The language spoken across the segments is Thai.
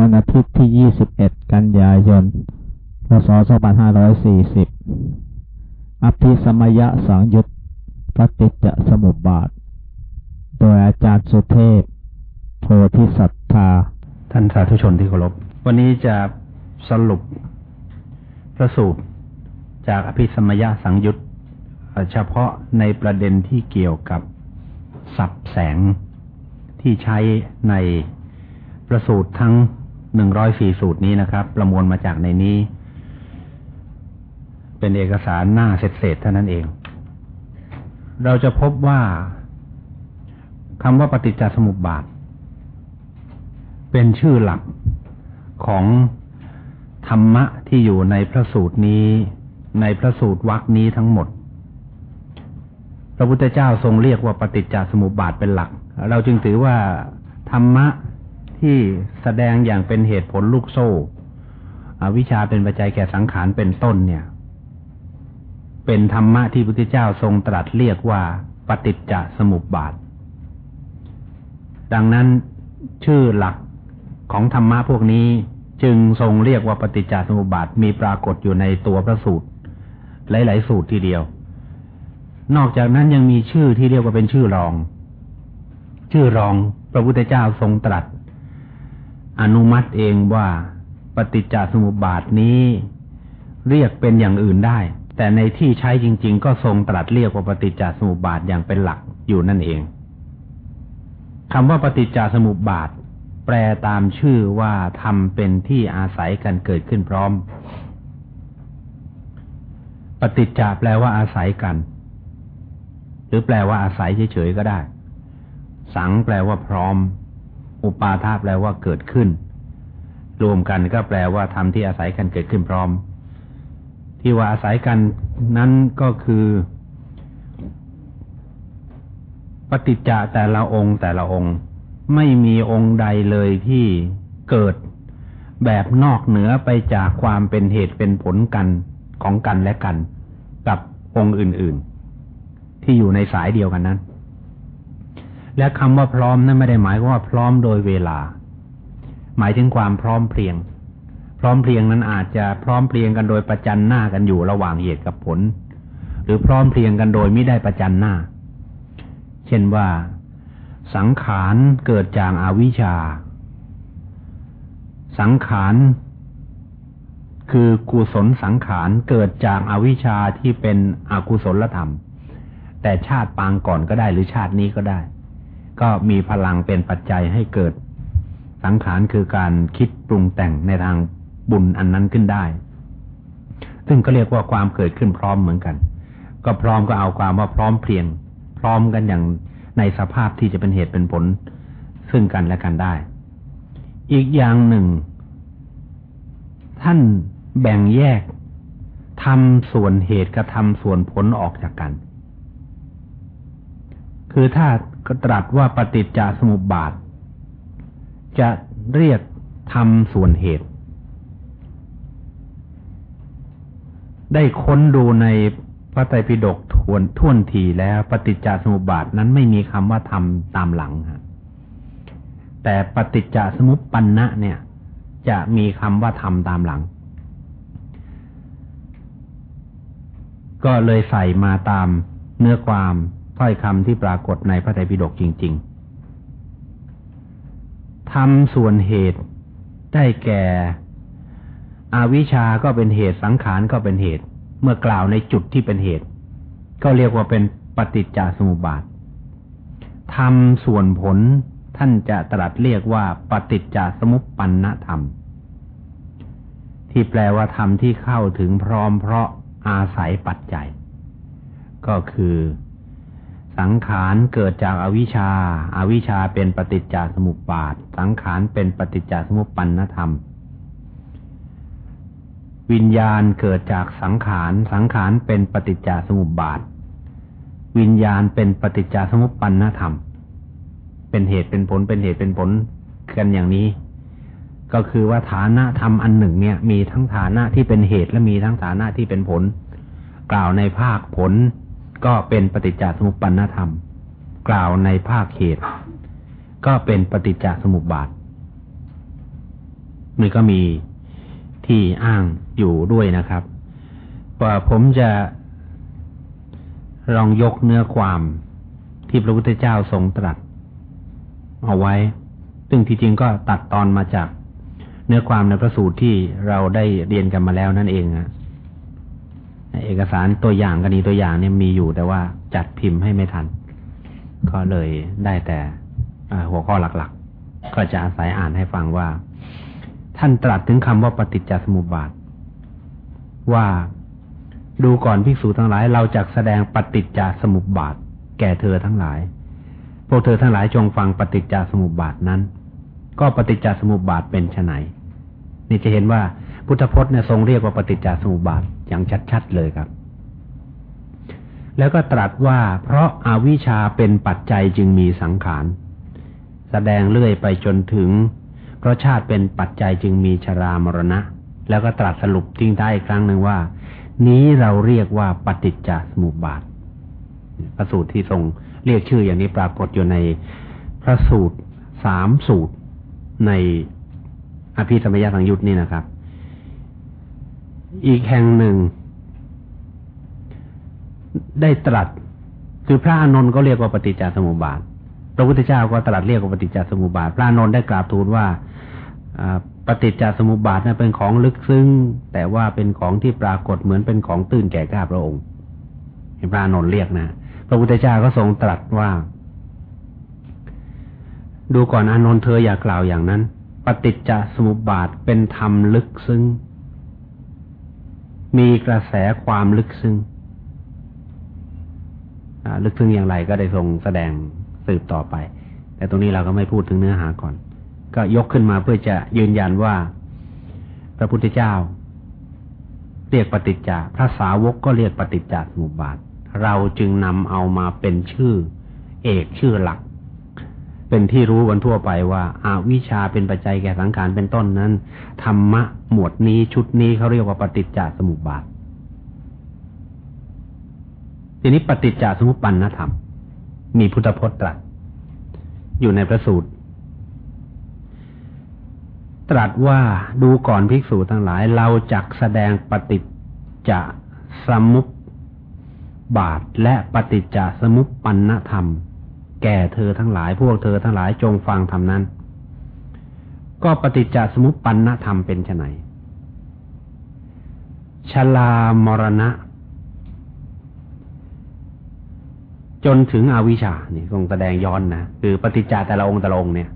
วันอาทิตย์ที่ 21 กันยายน พศ 2540 อภิสมยะสังยุตปฏิจจสมุปบาท โดยอาจารย์สุเทพ โพธิสัตธา ท่านสาธุชนที่เคารพ วันนี้จะสรุปพระสูตรจากอภิสมยะสังยุตเฉพาะในประเด็นที่เกี่ยวกับสับแสงที่ใช้ในประสูตรทั้ง หนึ่งร้อยสี่สูตรนี้นะครับ ประมวลมาจากในนี้ เป็นเอกสารหน้าเศษๆเท่านั้นเอง เราจะพบว่าคำว่าปฏิจจสมุปบาท เป็นชื่อหลักของธรรมะที่อยู่ในพระสูตรนี้ ในพระสูตรวรรคนี้ทั้งหมด พระพุทธเจ้าทรงเรียกว่าปฏิจจสมุปบาทเป็นหลัก เราจึงถือว่าธรรมะ ที่แสดงอย่างเป็นเหตุผลลูกโซ่อวิชชาเป็นปัจจัยแก่สังขารเป็นต้นเนี่ย เป็นธรรมะที่พระพุทธเจ้าทรงตรัสเรียกว่าปฏิจจสมุปบาท ดังนั้นชื่อหลักของธรรมะพวกนี้จึงทรงเรียกว่าปฏิจจสมุปบาทมีปรากฏอยู่ในตัวพระสูตร หลาย ๆ สูตรทีเดียว นอกจากนั้นยังมีชื่อที่เรียกว่าเป็นชื่อรอง ชื่อรองพระพุทธเจ้าทรงตรัส อนุมัติเองว่าปฏิจจสมุปบาทนี้ เรียกเป็นอย่างอื่นได้ แต่ในที่ใช้จริง ๆ ก็ทรงตรัสเรียกว่าปฏิจจสมุปบาทอย่างเป็นหลักอยู่นั่นเองคำว่าปฏิจจสมุปบาท แปลตามชื่อว่าทำเป็นที่อาศัยกันเกิดขึ้นพร้อม ปฏิจจาแปลว่าอาศัยกัน หรือแปลว่าอาศัยเฉยๆก็ได้ สังแปลว่าพร้อม อุปาทาแปลว่าเกิดขึ้น รวมกันก็แปลว่าทำที่อาศัยกันเกิดขึ้นพร้อม ที่ว่าอาศัยกันนั้นก็คือ ปฏิจจะแต่ละองค์แต่ละองค์ ไม่มีองค์ใดเลยที่เกิดแบบนอกเหนือไปจากความเป็นเหตุเป็นผลกันของกันและกัน กับองค์อื่น ๆ ที่อยู่ในสายเดียวกันนั้น และคำว่าพร้อมนั้นไม่ได้หมายว่าพร้อมโดยเวลา หมายถึงความพร้อมเพรียง พร้อมเพรียงนั้นอาจจะพร้อมเพรียงกันโดยประจันหน้ากันอยู่ระหว่างเหตุกับผล หรือพร้อมเพรียงกันโดยไม่ได้ประจันหน้า เช่นว่า สังขารเกิดจากอาวิชชา สังขารคือกุศลสังขารเกิดจากอาวิชชาที่เป็นอกุศลธรรม แต่ชาติปางก่อนก็ได้หรือชาตินี้ก็ได้ ก็มีพลังเป็นปัจจัยให้เกิด สังขารคือการคิดปรุงแต่งในทางบุญอันนั้นขึ้นได้ ซึ่งก็เรียกว่าความเกิดขึ้นพร้อมเหมือนกัน ก็พร้อมก็เอาความว่าพร้อมเพรียง พร้อมกันอย่างในสภาพที่จะเป็นเหตุเป็นผล ซึ่งกันและกันได้ อีกอย่างหนึ่ง ท่านแบ่งแยกทำส่วนเหตุกับทำส่วนผลออกจากกัน คือถ้าก็ตรัสว่าปฏิจจสมุปบาท จะเรียกทำส่วนเหตุ ได้ค้นดูในพระไตรปิฎกทวนท่วนทีแล้วปฏิจจสมุปบาทนั้นไม่มีคำว่าทำตามหลังฮะแต่ปฏิจจสมุปปันนะเนี่ย จะมีคำว่าทำตามหลัง ก็เลยใส่มาตามเนื้อความ ถ้อยคำที่ปรากฏในพระไตรปิฎกจริง ๆ ทำส่วนเหตุได้แก่ อวิชาก็เป็นเหตุสังขารก็เป็นเหตุ เมื่อกล่าวในจุดที่เป็นเหตุ ก็เรียกว่าเป็นปฏิจจสมุปบาททำส่วนผลท่านจะตรัสเรียกว่าปฏิจจสมุปปันนธรรม ที่แปลว่าธรรมที่เข้าถึงพร้อมเพราะอาศัยปัจจัย ก็คือ สังขารเกิดจากอวิชชาอาวิชชาเป็นปฏิจจสมุปบาท สังขารเป็นปฏิจจสมุปปันธรรม วิญญาณเกิดจากสังขาร สังขารเป็นปฏิจจสมุปบาท วิญญาณเป็นปฏิจจสมุปปันธรรม เป็นเหตุเป็นผล เป็นเหตุเป็นผลกันอย่างนี้ ก็คือว่าฐานะธรรมอันหนึ่ง เนี่ย มีทั้งฐานะที่เป็นเหตุและมีทั้งฐานะที่เป็นผล กล่าวในภาคผล ก็เป็นปฏิจจสมุปปนธรรม กล่าวในภาคเหตุ ก็เป็นปฏิจจสมุปบาทมันก็มีที่อ้างอยู่ด้วยนะครับว่าผมจะลองยกเนื้อความที่พระพุทธเจ้าทรงตรัส เอาไว้ ซึ่งที่จริงก็ตัดตอนมาจากเนื้อความในพระสูตรที่เราได้เรียนกันมาแล้วนั่นเองนะ เอกสารตัวอย่างกรณีตัวอย่างเนี่ยมีอยู่แต่ว่าจัดพิมพ์ให้ไม่ทัน ก็เลยได้แต่หัวข้อหลักๆ ก็จะอาศัยอ่านให้ฟังว่า ท่านตรัสถึงคำว่าปฏิจจสมุปบาท ว่าดูก่อนภิกษุทั้งหลาย เราจะแสดงปฏิจจสมุปบาท แก่เธอทั้งหลาย พวกเธอทั้งหลายจงฟังปฏิจจสมุปบาทนั้น ก็ปฏิจจสมุปบาทเป็นไนนี่จะเห็นว่า พุทธพจน์เนี่ยทรงเรียกว่าปฏิจจสมุปบาทอย่างชัดๆเลยครับ แล้วก็ตรัสว่าเพราะอาวิชชาเป็นปัจจัยจึงมีสังขาร แสดงเลื่อยไปจนถึง เพราะชาติเป็นปัจจัยจึงมีชรามรณะ แล้วก็ตรัสสรุปทิ้งท้ายอีกครั้งหนึ่งว่า นี้เราเรียกว่าปฏิจจสมุปบาทพระสูตรที่ทรงเรียกชื่ออย่างนี้ปรากฏอยู่ในพระสูตรสามสูตรในอภิธรรมยสังยุตนี่นะครับ อีกแห่งหนึ่ง ได้ตรัส คือพระอานนท์ก็เรียกว่าปฏิจจสมุปบาทพระพุทธเจ้าก็ตรัสเรียกว่าปฏิจจสมุปบาท พระอานนท์ได้กราบทูลว่าปฏิจจสมุปบาทนั้นเป็นของลึกซึ้ง แต่ว่าเป็นของที่ปรากฏเหมือนเป็นของตื่นแก่ก้าพระองค์พระอานนท์เรียกนะพระพุทธเจ้าก็ทรงตรัสว่า ดูก่อนอานนท์เธออย่ากล่าวอย่างนั้น ปฏิจจสมุปบาทเป็นธรรมลึกซึ้ง มีกระแสความลึกซึ้งลึกซึ้งอย่างไรก็ได้ทรงแสดงสืบต่อไป แต่ตรงนี้เราก็ไม่พูดถึงเนื้อหาก่อน ก็ยกขึ้นมาเพื่อจะยืนยันว่า พระพุทธเจ้า เรียกปฏิจจาพระสาวกก็เรียกปฏิจจสมุปบาท เราจึงนำเอามาเป็นชื่อ เอกชื่อหลัก เป็นที่รู้กันทั่วไปว่าอาวิชาเป็นปัจจัยแก่สังขารเป็นต้นนั้น ธรรมะหมวดนี้ชุดนี้เขาเรียกว่าปฏิจจสมุปบาท ทีนี้ปฏิจจสมุปปันธรรม มีพุทธพจน์ตรัส อยู่ในพระสูตร ตรัสว่าดูก่อนภิกษุทั้งหลายเราจักแสดงปฏิจจสมุปบาทและปฏิจจสมุปปันธรรม แก่เธอทั้งหลายพวกเธอทั้งหลายจงฟังธรรมนั้น ก็ปฏิจจสมุปปันธรรมเป็นไนชลามรณะ จนถึงอวิชชานี่ทรงแสดงย้อนนะคือปฏิจจแต่ละองค์แต่ละองค์เนี่ย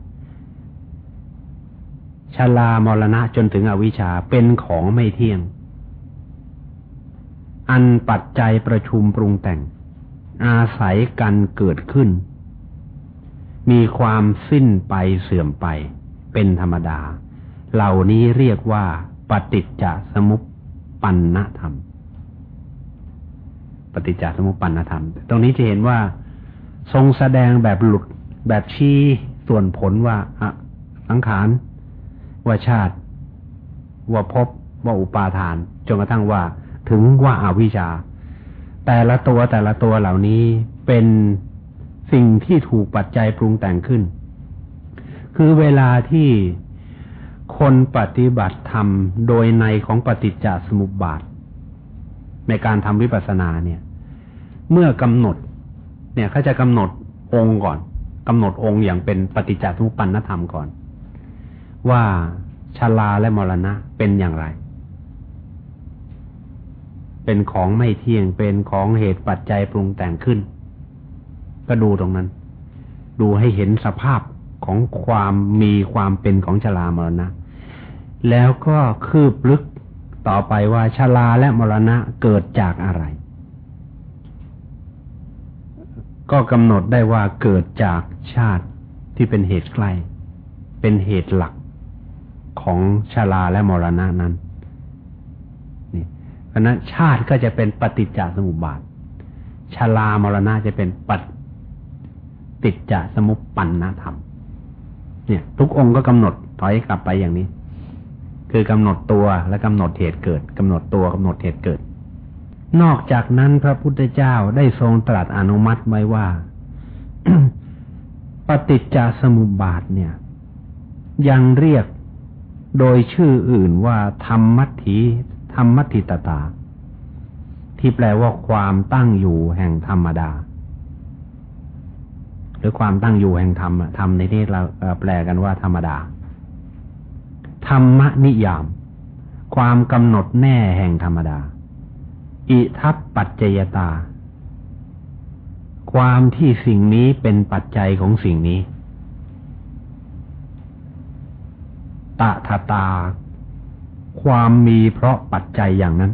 ชลามรณะจนถึงอวิชชาเป็นของไม่เที่ยง อันปัจจัยประชุมปรุงแต่ง อาศัยกันเกิดขึ้น มีความสิ้นไปเสื่อมไป เป็นธรรมดา เหล่านี้เรียกว่า ปฏิจจสมุปปันนธรรม ปฏิจจสมุปปันนธรรม ตรงนี้จะเห็นว่า ทรงแสดงแบบหลุดแบบชี้ส่วนผลว่าสังขารว่าชาติ ว่าพบว่าอุปาทานจนกระทั่งว่า ถึงว่าอาวิชชา แต่ละตัวแต่ละตัวเหล่านี้เป็น สิ่งที่ถูกปัจจัยปรุงแต่งขึ้น คือเวลาที่คนปฏิบัติธรรมโดยในของปฏิจจสมุปบาท ในการทำวิปัสสนาเนี่ย เมื่อกำหนด เนี่ยเขาจะกำหนดองค์ก่อนกำหนดองค์อย่างเป็นปฏิจจสมุปปนธรรมก่อน ว่าชาลาและมรณะเป็นอย่างไร เป็นของไม่เที่ยงเป็นของเหตุปัจจัยปรุงแต่งขึ้น ก็ดูตรงนั้น ดูให้เห็นสภาพของความมีความเป็นของชรามรณะ แล้วก็คืบลึกต่อไปว่าชราและมรณะเกิดจากอะไร ก็กำหนดได้ว่าเกิดจากชาติที่เป็นเหตุใกล้ เป็นเหตุหลักของชาลาและมรณะนั้น นี่เพราะนั้นชาติก็จะเป็นปฏิจจสมุปบาทชาลามรณะจะเป็นปั ติดจะสมุปปันนธรรม เนี่ย ทุกองค์ก็กำหนดถอยกลับไปอย่างนี้ คือกำหนดตัวและกำหนดเหตุเกิดกำหนดตัวกำหนดเหตุเกิด นอกจากนั้นพระพุทธเจ้าได้ทรงตรัสอนุมัติไว้ว่าปฏิจจสมุปบาทเนี่ย ยังเรียกโดยชื่ออื่นว่า ธรรมัตถิธรรมัตถิตตา ที่แปลว่าความตั้งอยู่แห่งธรรมดา หรือความตั้งอยู่แห่งธรรมธรรมในที่เราแปลกันว่าธรรมดา ธรรมนิยาม ความกำหนดแน่แห่งธรรมดา อิทัปปัจจยตา ความที่สิ่งนี้เป็นปัจจัยของสิ่งนี้ตถาตา ความมีเพราะปัจจัยอย่างนั้น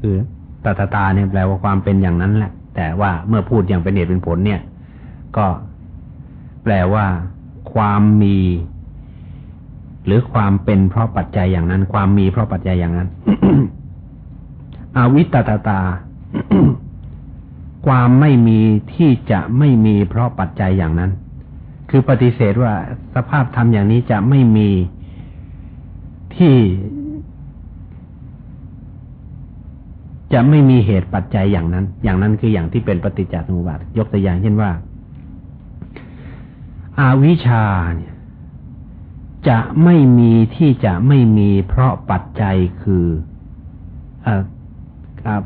คือตถาตาเนี่ยแปลว่าความเป็นอย่างนั้นแหละ แต่ว่าเมื่อพูดอย่างเป็นเหตุเป็นผลเนี่ย ก็แปลว่า ความมี หรือความเป็นเพราะปัจจัยอย่างนั้น ความมีเพราะปัจจัยอย่างนั้นอวิตตาตา ความไม่มีที่จะไม่มีเพราะปัจจัยอย่างนั้น คือปฏิเสธว่าสภาพธรรมอย่างนี้จะไม่มีที่ จะไม่มีเหตุปัจจัยอย่างนั้น อย่างนั้นคืออย่างที่เป็นปฏิจจสมุปบาท ยกตัวอย่างเช่นว่า อาวิชาเนี่ยจะไม่มีที่จะไม่มีเพราะปัจจัยคือ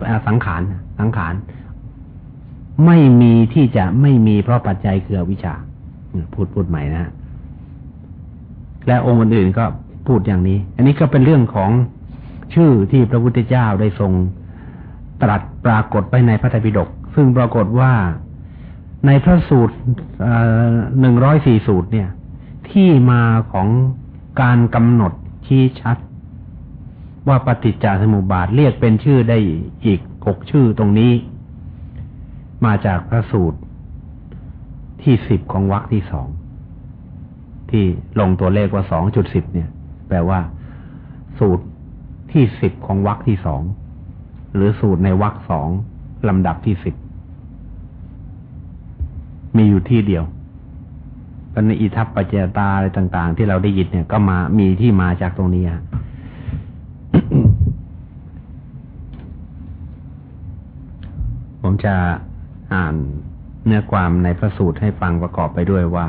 อสังขารสังขารไม่มีที่จะไม่มีเพราะปัจจัยคืออวิชชา พูดพูดใหม่นะ และองค์อื่นๆก็พูดอย่างนี้ อันนี้ก็เป็นเรื่องของชื่อที่พระพุทธเจ้าได้ทรง ตรัสปรากฏไปในพระไตรปิฎกซึ่งปรากฏว่าในพระสูตรหนึ่งร้อยสี่สูตรเนี่ย ที่มาของการกำหนดชี้ชัด ว่าปฏิจจสมุปบาทเรียกเป็นชื่อได้อีกหกชื่อตรงนี้ มาจากพระสูตรที่สิบของวรรคที่สองที่ลงตัวเลขว่าสองจุดสิบเนี่ย แปลว่า สูตรที่สิบของวรรคที่สอง หรือสูตรในวรรคสองลำดับที่สิบมีอยู่ที่เดียวก็ในอิทัปปัจเจตาอะไรต่าง ๆ ที่เราได้ยินเนี่ยก็มามีที่มาจากตรงนี้ผมจะอ่านเนื้อความในพระสูตรให้ฟังประกอบไปด้วยว่า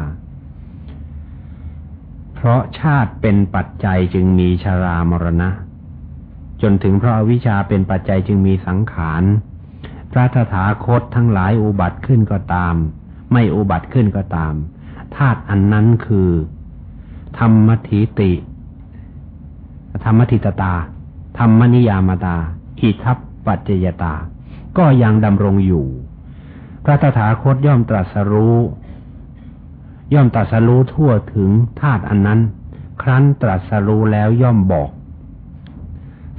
เพราะชาติเป็นปัจจัยจึงมีชารามรณะ นถึงเพราะวิชาเป็นปัจจัยจึงมีสังขารพระตถาคตทั้งหลายอุบัติขึ้นก็ตาม ไม่อุบัติขึ้นก็ตามธาตุอันนั้นคือ ธรรมทิติ ธรรมทิตตา ธรรมนิยามตาอิทัปปัจจยตา ก็ยังดำรงอยู่ พระตถาคตย่อมตรัสรู้ ย่อมตรัสรู้ทั่วถึงธาตุอันนั้น ครั้นตรัสรู้แล้วย่อมบอก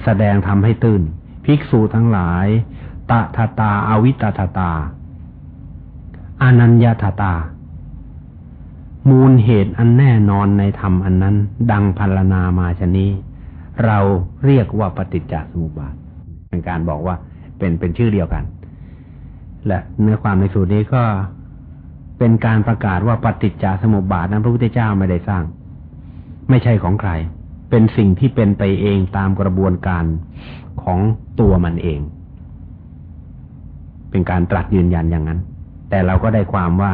แสดงทำให้ตื่น ภิกษุทั้งหลายตะทตาอาวิตตาตาอานัญญาตตา มูลเหตุอันแน่นอนในธรรมอันนั้น ดังพัลนามาชนี้ เราเรียกว่าปฏิจจสมุปบาทเป็นการบอกว่าเป็นเป็นชื่อเดียวกัน และเนื้อความในสูตรนี้ก็เป็นการประกาศว่าปฏิจจสมุปบาทนั้นพระพุทธเจ้าไม่ได้สร้าง ไม่ใช่ของใคร เป็นสิ่งที่เป็นไปเองตามกระบวนการของตัวมันเอง เป็นการตรัสยืนยันอย่างนั้น แต่เราก็ได้ความว่า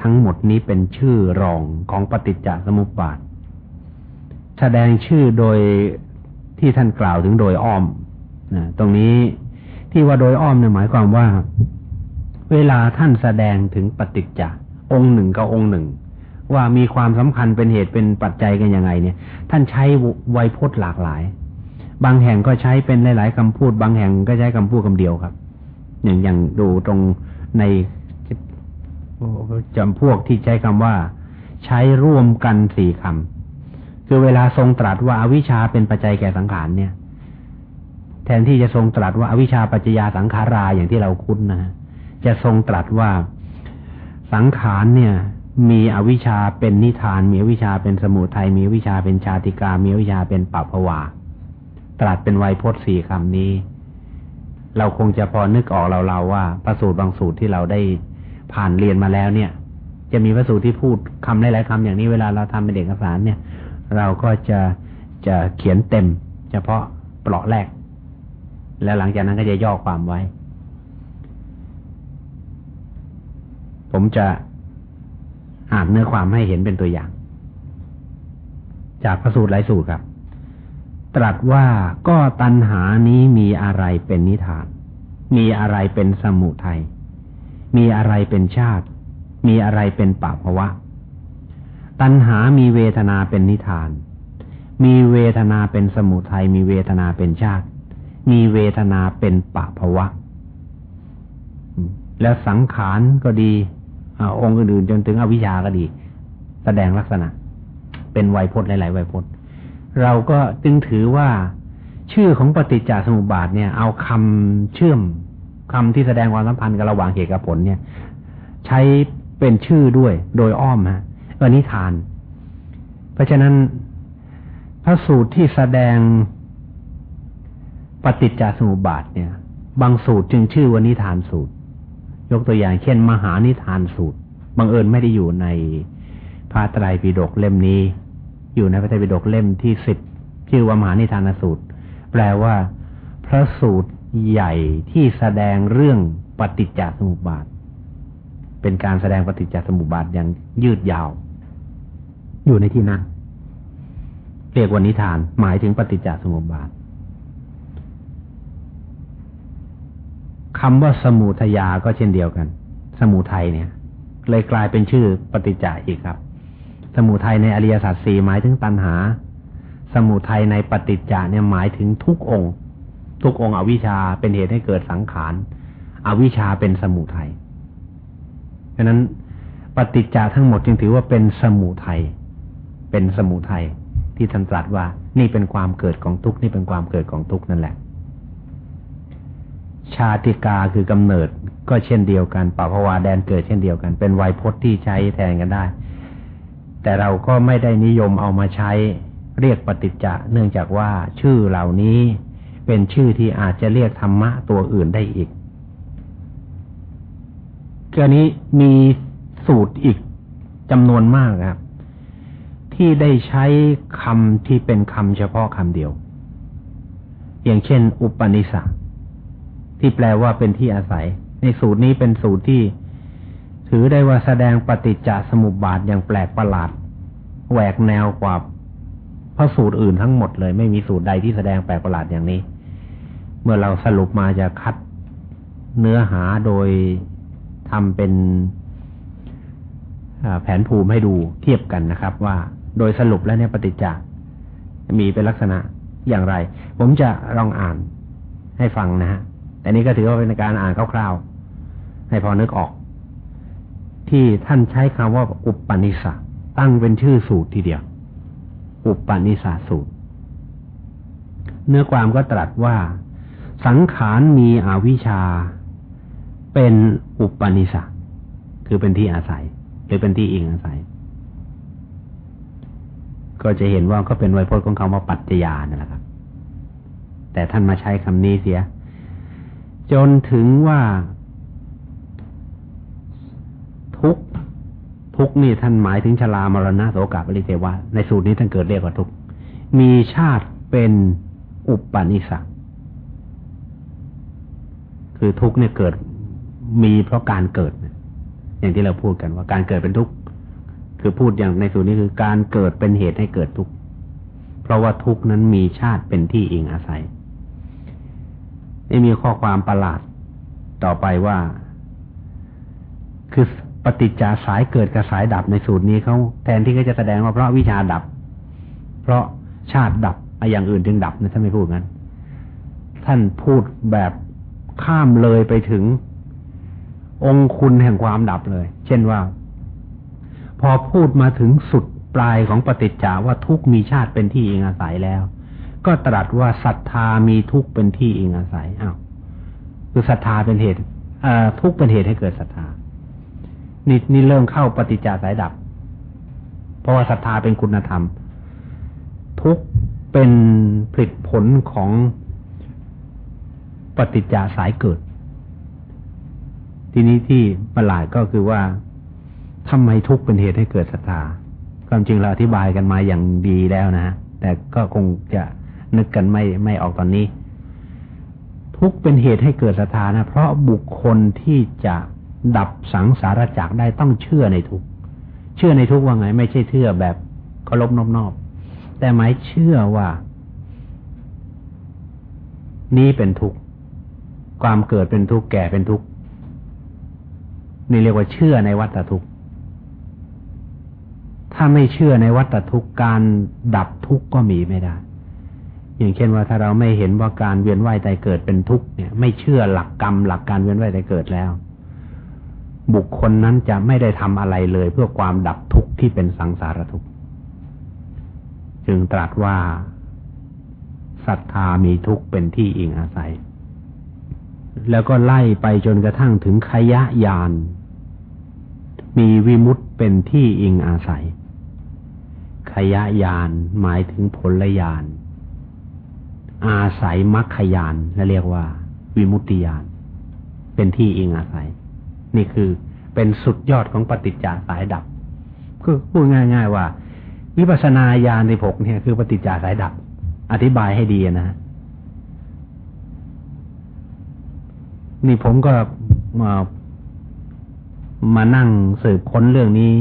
ทั้งหมดนี้เป็นชื่อรองของปฏิจจสมุปบาท แสดงชื่อโดยที่ท่านกล่าวถึงโดยอ้อมนะตรงนี้ที่ว่าโดยอ้อมเนี่ยหมายความว่า เวลาท่านแสดงถึงปฏิจจ์องค์หนึ่งกับองค์หนึ่ง ว่ามีความสำคัญเป็นเหตุเป็นปัจจัยกันยังไงเนี่ย ท่านใช้ไวยพจน์หลากหลาย บางแห่งก็ใช้เป็นหลาย ๆคำพูด บางแห่งก็ใช้คำพูดคำเดียวครับ อย่างอย่างดูตรงในจำพวกที่ใช้คำว่า ใช้ร่วมกันสี่คำคือเวลาทรงตรัสว่าอาวิชชาเป็นปัจจัยแก่สังขารเนี่ย แทนที่จะทรงตรัสว่าอาวิชชาปัจจยาสังขาราอย่างที่เราคุ้นนะจะทรงตรัสว่าสังขารเนี่ย มีอวิชชาเป็นนิทาน มีอวิชชาเป็นสมุทัยมีอวิชชาเป็นชาติกา มีอวิชชาเป็นปัปภวาตรัสเป็นไวยพจน์สี่คำนี้ เราคงจะพอนึกออกเราๆว่าพระสูตรบางสูตรที่เราได้ผ่านเรียนมาแล้วเนี่ย จะมีพระสูตรที่พูดคำหลายๆคำอย่างนี้เวลาเราทำเป็นเอกสารเนี่ย เราก็จะจะเขียนเต็ม เฉพาะเปราะแรก แล้วหลังจากนั้นก็จะย่อความไว้ ผมจะ อ่านเนื้อความให้เห็นเป็นตัวอย่าง จากพระสูตรหลายสูตรครับ ตรัสว่าก็ตัณหานี้มีอะไรเป็นนิทาน มีอะไรเป็นสมุทัยมีอะไรเป็นชาติ มีอะไรเป็นปภาวะ ตัณหามีเวทนาเป็นนิทาน มีเวทนาเป็นสมุทัยมีเวทนาเป็นชาติ มีเวทนาเป็นปภาวะ แล้วสังขารก็ดี อองค์อื่นๆจนถึงอวิชาก็ดี แสดงลักษณะ เป็นไวยพจน์หลายๆไวยพจน์ เราก็จึงถือว่าชื่อของปฏิจจสมุปบาทเนี่ย เอาคำเชื่อมคำที่แสดงความสัมพันธ์กับระหว่างเหตุกับผลเนี่ย ใช้เป็นชื่อด้วยโดยอ้อมฮะอนิทาน เพราะฉะนั้นพระสูตรที่แสดงปฏิจจสมุปบาทเนี่ย บางสูตรจึงชื่อว่านิทานสูตร ยกตัวอย่างเช่น มหานิทานสูตรบังเอิญไม่ได้อยู่ในพระไตรปิฎกเล่มนี้ อยู่ในพระไตรปิฎกเล่มที่สิบชื่อว่ามหานิทานสูตร แปลว่า พระสูตรใหญ่ที่แสดงเรื่องปฏิจจสมุปบาท เป็นการแสดงปฏิจจสมุปบาทอย่างยืดยาว อยู่ในที่นั้นเรียกว่านิทาน หมายถึงปฏิจจสมุปบาท คำว่าสมุทยาก็เช่นเดียวกัน สมุทัยเนี่ย เลยกลายเป็นชื่อปฏิจจอีกครับ สมุทัยในอริยสัจสี่หมายถึงตัณหา สมุทัยในปฏิจจาเนี่ยหมายถึงทุกองค์ ทุกองค์อวิชชาเป็นเหตุให้เกิดสังขารอวิชชาเป็นสมุทัยฉะนั้นปฏิจจาทั้งหมดจึงถือว่าเป็นสมุทัยเป็นสมุทัยที่ท่านตรัสว่านี่เป็นความเกิดของทุกนี่เป็นความเกิดของทุกนั่นแหละ ชาติกาคือกำเนิดก็เช่นเดียวกันปภาวาแดนเกิดเช่นเดียวกัน เป็นไวยพจน์ที่ใช้แทนกันได้ แต่เราก็ไม่ได้นิยมเอามาใช้เรียกปฏิจจะเนื่องจากว่าชื่อเหล่านี้เป็นชื่อที่อาจจะเรียกธรรมะตัวอื่นได้อีกกรณีมีสูตรอีกจำนวนมากครับ ที่ได้ใช้คำที่เป็นคำเฉพาะคำเดียว อย่างเช่น อุปนิสั ที่แปลว่าเป็นที่อาศัย ในสูตรนี้เป็นสูตรที่ ถือได้ว่าแสดงปฏิจจสมุปบาทอย่างแปลกประหลาดแหวกแนวกว่าพระสูตรอื่นทั้งหมดเลย ไม่มีสูตรใดที่แสดงแปลกประหลาดอย่างนี้ เมื่อเราสรุปมาจะคัดเนื้อหาโดยทำเป็นแผนภูมิให้ดูเทียบกันนะครับ ว่าโดยสรุปแล้วเนี่ยปฏิจจามีเป็นลักษณะอย่างไร ผมจะลองอ่านให้ฟังนะฮะ แต่นี้ก็ถือว่าเป็นการอ่านคร่าวๆให้พอนึกออก ที่ท่านใช้คำว่าอุปปนิสะตั้งเป็นชื่อสูตรทีเดียว อุปปนิสาสูตร เนื้อความก็ตรัสว่า สังขารมีอวิชชา เป็นอุปปนิสัยคือเป็นที่อาศัย หรือเป็นที่อิงอาศัย ก็จะเห็นว่าก็เป็นไวยพจน์ของคำว่าปัจจยานั่นแหละครับ แต่ท่านมาใช้คำนี้เสีย จนถึงว่า ทุกทุกนี่ท่านหมายถึงชรามรณะโสกาปริเทวะในสูตรนี้ท่านเกิดเรียกว่าทุกมีชาติเป็นอุปนิสัยคือทุกเนี่ยเกิดมีเพราะการเกิด อย่างที่เราพูดกันว่าการเกิดเป็นทุกข์คือพูดอย่างในส่วนนี้คือการเกิดเป็นเหตุให้เกิดทุกข์เพราะว่าทุกข์นั้นมีชาติเป็นที่อิงอาศัย ไม่มีข้อความประหลาดต่อไปว่า คือปฏิจจาสายเกิดกับสายดับในสูตรนี้เขาแทนที่เขาจะแสดงว่าเพราะวิชาดับ เพราะชาติดับไอ้อย่างอื่นจึงดับนะท่านไม่พูดงั้น ท่านพูดแบบข้ามเลยไปถึง องคุณแห่งความดับเลย เช่นว่า พอพูดมาถึงสุดปลายของปฏิจจาว่าทุกมีชาติเป็นที่อิงอาศัยแล้ว ก็ตรัสว่าศรัทธามีทุกเป็นที่อิงอาศัยอ้าวคือศรัทธาเป็นเหตุทุกเป็นเหตุให้เกิดศรัทธานี่นี่เริ่มเข้าปฏิจจาสายดับ เพราะว่าศรัทธาเป็นคุณธรรม ทุกเป็นผลิตผลของปฏิจจาสายเกิด ทีนี้ที่ประหลาดก็คือว่าทำไมทุกเป็นเหตุให้เกิดศรัทธาความจริงเราอธิบายกันมาอย่างดีแล้วนะแต่ก็คงจะ นึกกันไม่ไม่ออกตอนนี้ ทุกเป็นเหตุให้เกิดศรัทธานะ เพราะบุคคลที่จะดับสังสารจักได้ต้องเชื่อในทุก เชื่อในทุกว่าไง ไม่ใช่เชื่อแบบเคารพนอบนอบ แต่หมายเชื่อว่า นี้เป็นทุกความเกิดเป็นทุกแก่เป็นทุกนี่เรียกว่าเชื่อในวัฏทุกถ้าไม่เชื่อในวัฏทุกการดับทุกก็มีไม่ได้ อย่างเช่นว่าถ้าเราไม่เห็นว่าการเวียนว่ายตายเกิดเป็นทุกข์เนี่ย ไม่เชื่อหลักกรรมหลักการเวียนว่ายตายเกิดแล้ว บุคคลนั้นจะไม่ได้ทำอะไรเลย เพื่อความดับทุกข์ที่เป็นสังสารทุกข์จึงตรัสว่าศรัทธามีทุกข์เป็นที่อิงอาศัย แล้วก็ไล่ไปจนกระทั่งถึงขยะยาน มีวิมุตเป็นที่อิงอาศัยขยะยานหมายถึงผลยาน อาศัยมรรคยานและเรียกว่า วิมุตติยาน เป็นที่อิงอาศัย นี่คือเป็นสุดยอดของปฏิจจสายดับคือพูดง่าย ๆ ว่า วิปัสนาญาณในหกเนี่ยคือปฏิจจสายดับ อธิบายให้ดีนะนี่ผมก็มามานั่งสืบค้นเรื่องนี้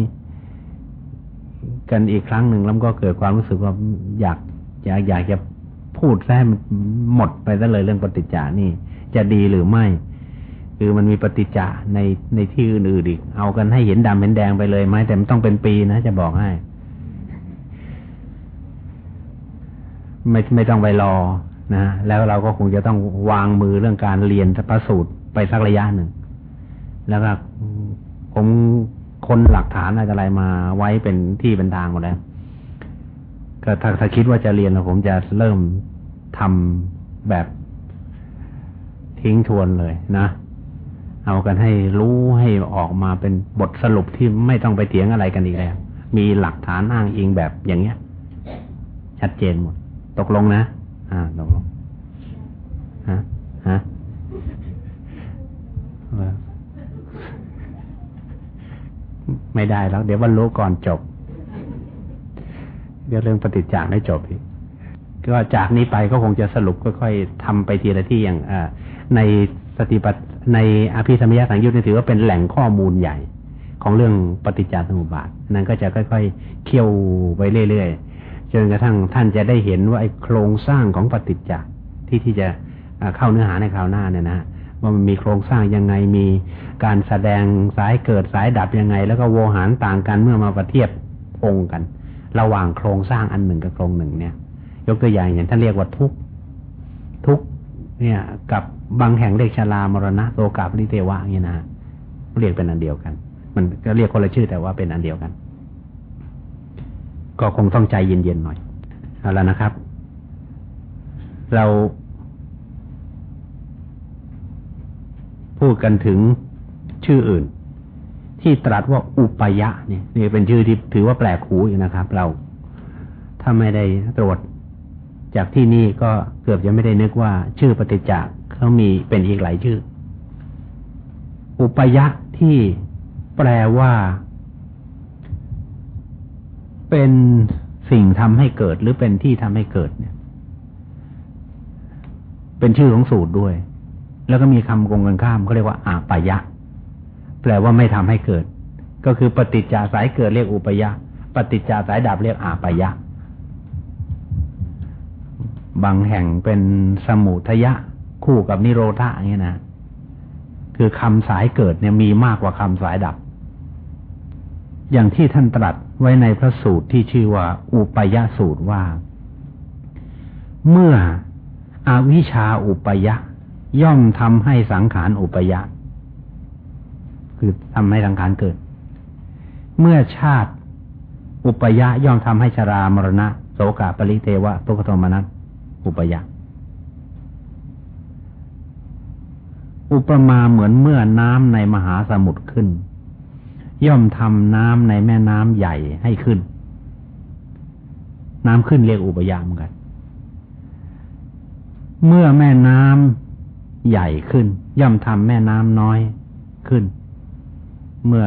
กันอีกครั้งหนึ่งแล้วก็เกิดความรู้สึกว่าอยากอยากอยากจะ พูดแท้หมดไปซะเลยเรื่องปฏิจจานี่ จะดีหรือไม่ คือมันมีปฏิจจาในในที่อื่นๆอีก เอากันให้เห็นดำเห็นแดงไปเลยไหมแต่มันต้องเป็นปีนะจะบอกให้ไม่ไม่ต้องไปรอนะแล้วเราก็คงจะต้องวางมือเรื่องการเรียนพระสูตรไปสักระยะหนึ่ง แล้วก็ผมคนหลักฐานอะไรมาไว้เป็นที่เป็นทางหมดแล้วก็ถ้าถ้าคิดว่าจะเรียนผมจะเริ่ม ทำแบบทิ้งทวนเลยนะ เอากันให้รู้ให้ออกมาเป็นบทสรุปที่ไม่ต้องไปเถียงอะไรกันอีกแล้ว มีหลักฐานอ้างอิงแบบอย่างเงี้ย ชัดเจนหมด ตกลงนะ อ่าตกลงฮะฮะไม่ได้แล้ว เดี๋ยววันรู้ก่อนจบ เดี๋ยวเรื่องปฏิจจ์ไม่จบอีก ก็จากนี้ไปก็คงจะสรุปค่อยๆทำไปทีละที่อย่างอในสติปัฏในอภิธรรมยสังยุตถือว่าเป็นแหล่งข้อมูลใหญ่ของเรื่องปฏิจจสมุปบาท นั้นก็จะค่อย ๆ เคี่ยวไปเรื่อยๆจนกระทั่งท่านจะได้เห็นว่าไอ้โครงสร้างของปฏิจจที่ที่จะเข้าเนื้อหาในคราวหน้าเนี่ยนะว่ามันมีโครงสร้างยังไงมีการแสดงสายเกิดสายดับยังไง แล้วก็โวหารต่างกันเมื่อมาประเทียบองค์กัน ระหว่างโครงสร้างอันหนึ่งกับโครงหนึ่งเนี่ย ยกตัวอย่างอย่างท่านเรียกว่าทุกทุกเนี่ย กับบางแห่งเรียกชรามรณะโตกาปริเทวะเนี่ยนะเรียกเป็นอันเดียวกัน มันก็เรียกคนละชื่อแต่ว่าเป็นอันเดียวกัน ก็คงต้องใจเย็นๆหน่อยเอาละนะครับ เราพูดกันถึงชื่ออื่น ที่ตรัสว่าอุปยะเนี่ยนี่เป็นชื่อที่ถือว่าแปลกหูอยู่นะครับ เราถ้าไม่ได้ตรวจ จากที่นี่ก็เกือบจะไม่ได้นึกว่าชื่อปฏิจจ์เขามีเป็นอีกหลายชื่อ อุปยะที่แปลว่า เป็นสิ่งทำให้เกิดหรือเป็นที่ทำให้เกิดเนี่ย เป็นชื่อของสูตรด้วย แล้วก็มีคำกงกันข้ามเขาเรียกว่าอาปยะ แปลว่าไม่ทำให้เกิด ก็คือปฏิจจาสายเกิดเรียกอุปยะ ปฏิจจาสายดับเรียกอาปยะ บางแห่งเป็นสมุทยะ คู่กับนิโรธาอย่างนี้นะคือคำสายเกิดเนี่ยมีมากกว่าคำสายดับ อย่างที่ท่านตรัสไว้ในพระสูตรที่ชื่อว่า อุปยสูตรว่า เมื่ออวิชาอุปยะ ย่อมทำให้สังขารอุปยะ คือทำให้สังขารเกิด เมื่อชาติอุปยะย่อมทำให้ชรามรณะโสกาปริเทวะทุกขโทมนัส อุปยะ อุปมาเหมือนเมื่อน้ำในมหาสมุทรขึ้น ย่อมทำน้ำในแม่น้ำใหญ่ให้ขึ้น น้ำขึ้นเรียกอุปยามกัน เมื่อแม่น้ำใหญ่ขึ้น ย่อมทำแม่น้ำน้อยขึ้น เมื่อ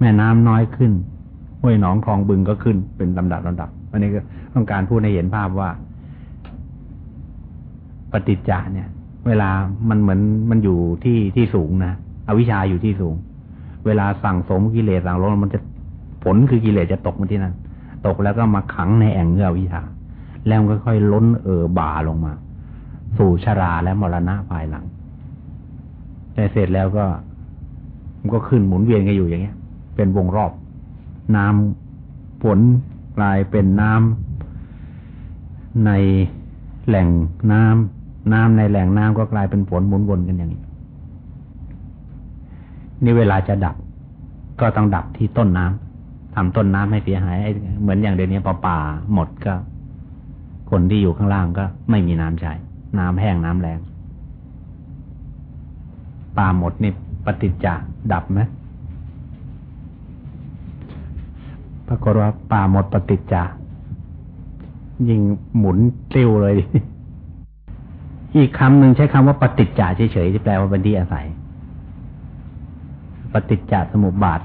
แม่น้ำน้อยขึ้นห้วยหนองคลองบึงก็ขึ้นเป็นลำดับลำดับอันนี้ก็ต้องการพูดให้เห็นภาพว่า ปฏิจจาเนี่ย เวลามันเหมือนมันอยู่ที่ที่สูงนะอวิชชาอยู่ที่สูง เวลาสั่งสมกิเลสสั่งลงมันจะผลคือกิเลสจะตกมาที่นั่นตกแล้วก็มาขังในแอ่งเงือวิชา แล้วก็ค่อยล้นเอ่อบ่าลงมา สู่ชราและมรณะภายหลัง แต่เสร็จแล้วก็ มันก็ขึ้นหมุนเวียนกันอยู่อย่างเงี้ย เป็นวงรอบ น้ำฝนกลายเป็นน้ำในแหล่งน้ำ น้ำในแหล่งน้ำก็กลายเป็นฝนหมุนวนกันอย่างนี้ นี่เวลาจะดับ ก็ต้องดับที่ต้นน้ำทำต้นน้ำให้เสียหายเหมือนอย่างเดี๋ยวนี้พอป่าหมดก็ คนที่อยู่ข้างล่างก็ไม่มีน้ำใช้ น้ำแห้งน้ำแรงป่าหมดนี่ปฏิจจะดับไหมปรากฏว่าป่าหมดปฏิจจายิงหมุนเติ้วเลย อีกคำหนึ่งใช้คำว่าปฏิจจาเฉยๆที่แปลว่าเป็นที่อาศัย ปฏิจจสมุปบาท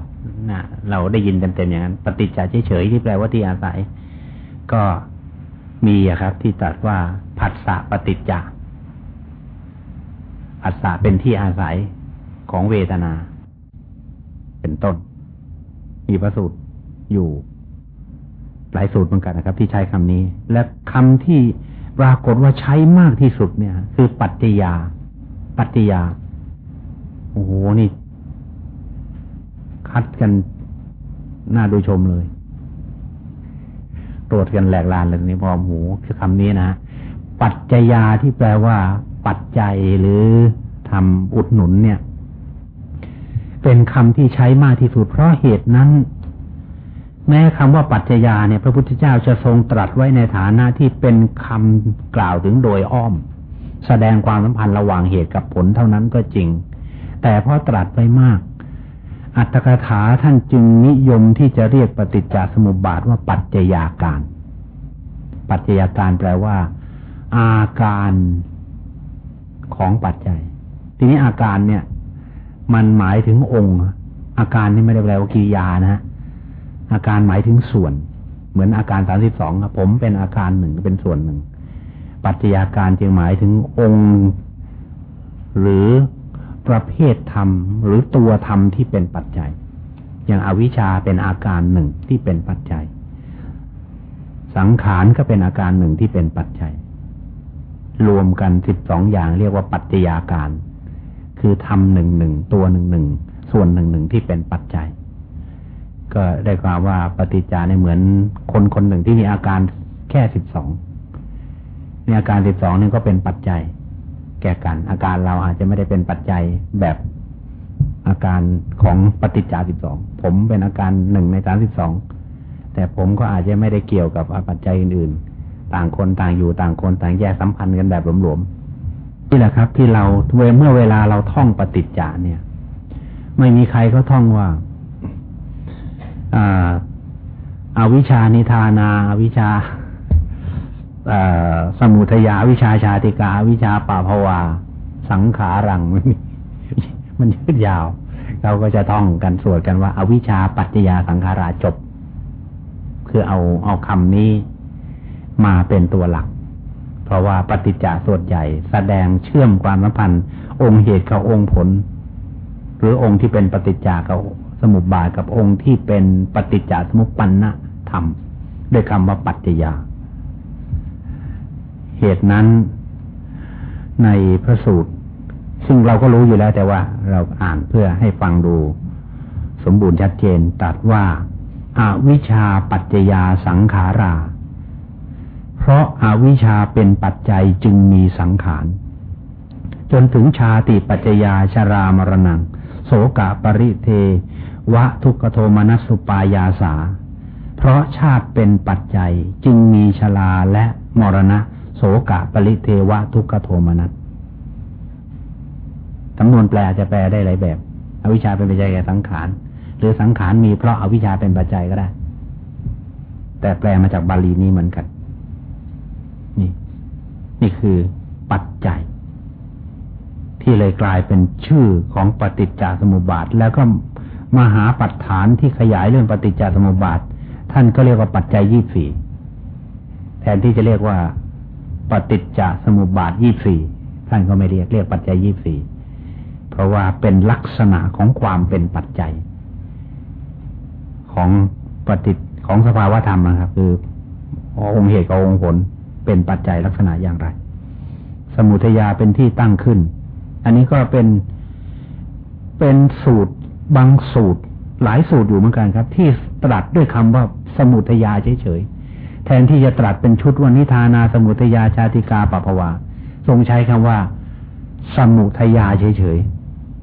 นะเราได้ยินเต็มๆอย่างนั้น ปฏิจจาเฉยๆที่แปลว่าที่อาศัย ก็มีครับ ที่ตรัสว่าผัสสะปฏิจจาผัสสะเป็นที่อาศัยของเวทนา เป็นต้น มีพระสูตรอยู่ หลายสูตรเหมือนกันนะครับ ที่ใช้คำนี้ และคำที่ ปรากฏว่าใช้มากที่สุดเนี่ย คือปัจจยา ปัจจยา โอ้โหนี่ คัดกันน่าดูชมเลยตรวจกันแหลกลานเลยนี่พอหมูคือคำนี้นะปัจจยาที่แปลว่า ปัจจัยหรือทำอุดหนุนเนี่ย เป็นคำที่ใช้มากที่สุดเพราะเหตุนั้น แม้คำว่าปัจจยาเนี่ย พระพุทธเจ้าจะทรงตรัสไว้ในฐานะที่เป็นคำกล่าวถึงโดยอ้อม แสดงความสัมพันธ์ระหว่างเหตุกับผลเท่านั้นก็จริง แต่พอตรัสไว้มาก อัตถกถาท่านจึงนิยมที่จะเรียกปฏิจจสมุปบาทว่าปัจจยาการ ปัจจยาการแปลว่า อาการของปัจจัย ทีนี้อาการเนี่ย มันหมายถึงองค์ อาการนี่ไม่ได้แปลว่ากิริยานะฮะ อาการหมายถึงส่วน เหมือนอาการสามสิบสองผมเป็นอาการหนึ่งเป็นส่วนหนึ่ง ปัจจัยาการจึงหมายถึงองค์ หรือประเภทธรรม หรือตัวธรรมที่เป็นปัจจัย อย่างอวิชชาเป็นอาการหนึ่งที่เป็นปัจจัย สังขารก็เป็นอาการหนึ่งที่เป็นปัจจัย รวมกันสิบสองอย่างเรียกว่าปัจจัยาการ คือธรรมหนึ่งหนึ่งตัวหนึ่งหนึ่งส่วนหนึ่งหนึ่งที่เป็นปัจจัย ก็ได้กล่าวว่าปฏิจจาเนี่ยเหมือนคนคนหนึ่งที่มีอาการแค่สิบสองในอาการสิบสองนี่ก็เป็นปัจจัย แก่กัน อาการเราอาจจะไม่ได้เป็นปัจจัยแบบอาการของปฏิจจาสิบสองผมเป็นอาการหนึ่งในสามสิบสองแต่ผมก็อาจจะไม่ได้เกี่ยวกับปัจจัยอื่นๆ ต่างคนต่างอยู่ต่างคนต่างแยกสัมพันธ์กันแบบหลวมๆนี่แหละครับ ที่เราเมื่อเวลาเราท่องปฏิจจาเนี่ย ไม่มีใครเขาท่องว่า อาวิชานิทานาอาวิชาสมุทยาวิชาชาติกาวิชาป่าภวา สังขารังมันมันยืดยาว เราก็จะต้องกันสวดกันว่าอาวิชาปัจจยาสังขาราจบ คือเอาเอาคำนี้มาเป็นตัวหลัก เพราะว่าปฏิจจสวดใหญ่ แสดงเชื่อมความสัมพันธ์ องค์เหตุกับองค์ผล หรือองค์ที่เป็นปฏิจจากับ มุปบาทกับองค์ที่เป็นปฏิจจสมุปปันนะธรรม ด้วยคำว่าปัจจยา เหตุนั้นในพระสูตร ซึ่งเราก็รู้อยู่แล้วแต่ว่าเราอ่านเพื่อให้ฟังดูสมบูรณ์ชัดเจนตัดว่าอาวิชาปัจจยาสังขารา เพราะอาวิชาเป็นปัจจัยจึงมีสังขาร จนถึงชาติปัจจยาชารามรณัง โสกะปริเท วะทุกขโทมนัสสุปายาสา เพราะชาติเป็นปัจจัยจึงมีชลาและมรณะ โสกะปริเทวะทุกขโทมนัสสำนวนแปลจะแปลได้หลายแบบ อวิชชาเป็นปัจจัยแก่สังขาร หรือสังขารมีเพราะอาวิชชาเป็นปัจจัยก็ได้ แต่แปลมาจากบาลีนี้เหมือนกัน นี่ นี่คือปัจจัย ที่เลยกลายเป็นชื่อของปฏิจจสมุปบาทแล้วก็ มหาปัจฐานที่ขยายเรื่องปฏิจจสมุปบาท ท่านก็เรียกว่าปัจจัยยี่สี่แทนที่จะเรียกว่า ปฏิจจสมุปบาทยี่สี่ท่านก็ไม่เรียกเรียกปัจจัยยี่สี่เพราะว่าเป็นลักษณะของความเป็นปัจจัย ของปฏิของสภาวธรรมนะครับ คือองค์เหตุกับองค์ผลเป็นปัจจัยลักษณะอย่างไร สมุทยาเป็นที่ตั้งขึ้น อันนี้ก็เป็นเป็นสูตร บางสูตรหลายสูตรอยู่เหมือนกันครับ ที่ตรัสด้วยคำว่าสมุทยาเฉยๆแทนที่จะตรัสเป็นชุดวันนิทานาสมุทยาชาติกาปภวาทรงใช้คำว่า สมุทยาเฉย